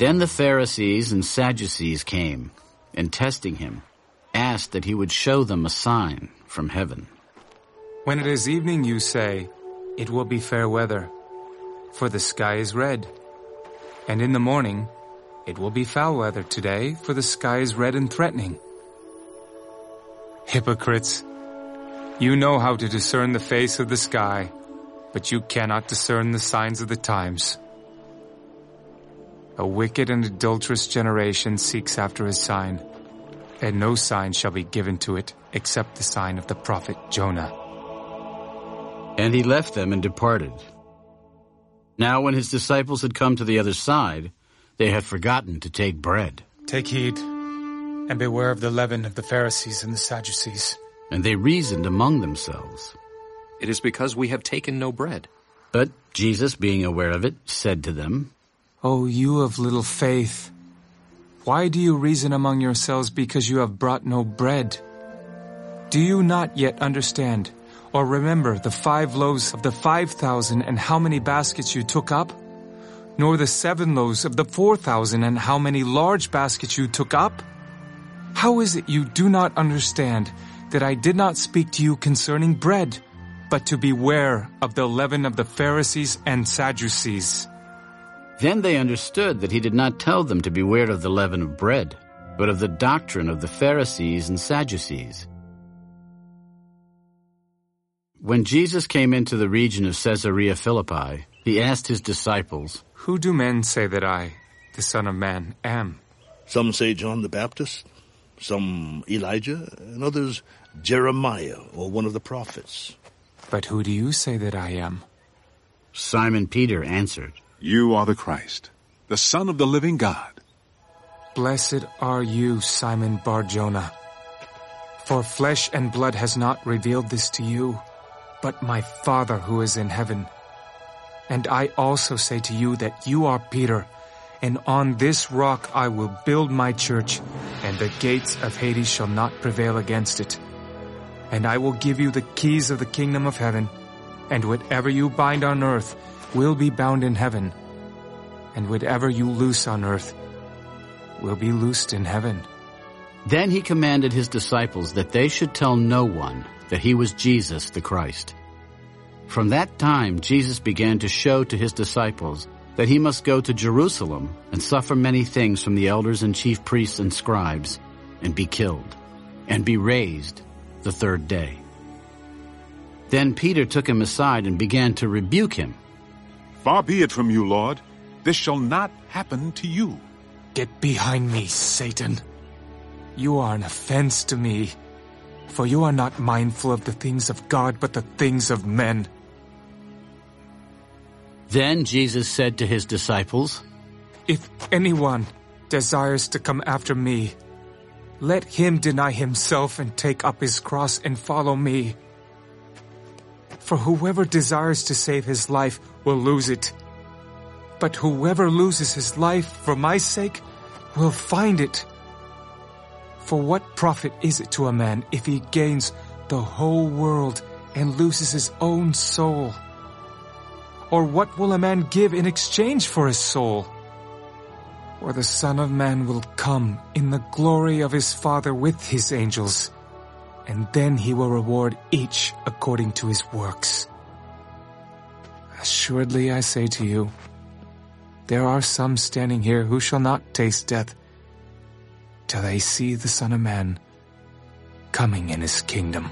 Then the Pharisees and Sadducees came, and testing him, asked that he would show them a sign from heaven. When it is evening, you say, It will be fair weather, for the sky is red. And in the morning, it will be foul weather today, for the sky is red and threatening. Hypocrites! You know how to discern the face of the sky, but you cannot discern the signs of the times. A wicked and adulterous generation seeks after a sign, and no sign shall be given to it except the sign of the prophet Jonah. And he left them and departed. Now when his disciples had come to the other side, they had forgotten to take bread. Take heed, and beware of the leaven of the Pharisees and the Sadducees. And they reasoned among themselves. It is because we have taken no bread. But Jesus, being aware of it, said to them, O you of little faith, why do you reason among yourselves because you have brought no bread? Do you not yet understand, or remember the five loaves of the five thousand and how many baskets you took up? Nor the seven loaves of the four thousand and how many large baskets you took up? How is it you do not understand that I did not speak to you concerning bread, but to beware of the leaven of the Pharisees and Sadducees? Then they understood that he did not tell them to beware of the leaven of bread, but of the doctrine of the Pharisees and Sadducees. When Jesus came into the region of Caesarea Philippi, he asked his disciples, Who do men say that I, the Son of Man, am? Some say John the Baptist, some Elijah, and others Jeremiah or one of the prophets. But who do you say that I am? Simon Peter answered, You are the Christ, the Son of the living God. Blessed are you, Simon Bar-Jonah. For flesh and blood has not revealed this to you, but my Father who is in heaven. And I also say to you that you are Peter, and on this rock I will build my church, and the gates of Hades shall not prevail against it. And I will give you the keys of the kingdom of heaven, and whatever you bind on earth will be bound in heaven, and whatever you loose on earth will be loosed in heaven. Then he commanded his disciples that they should tell no one that he was Jesus the Christ. From that time Jesus began to show to his disciples that he must go to Jerusalem and suffer many things from the elders and chief priests and scribes, and be killed, and be raised the third day. Then Peter took him aside and began to rebuke him. Far be it from you, Lord. This shall not happen to you. Get behind me, Satan. You are an offense to me, for you are not mindful of the things of God, but the things of men. Then Jesus said to his disciples, If anyone desires to come after me, let him deny himself and take up his cross and follow me. For whoever desires to save his life will lose it. But whoever loses his life for my sake will find it. For what profit is it to a man if he gains the whole world and loses his own soul? Or what will a man give in exchange for his soul? Or the Son of Man will come in the glory of his Father with his angels, and then he will reward each according to his works. Assuredly I say to you, there are some standing here who shall not taste death till they see the Son of Man coming in his kingdom.